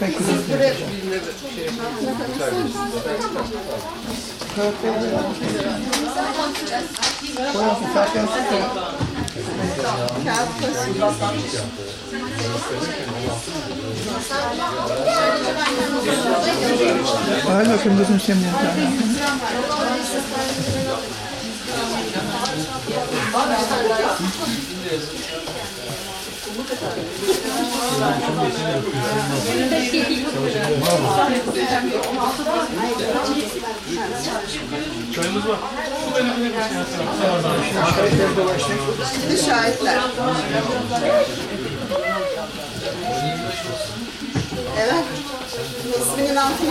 Zaten kızım. Koyarsın zaten Hadi bakayım kızım sen bunu. Şimdi şahitler. Evet. İsminin altına.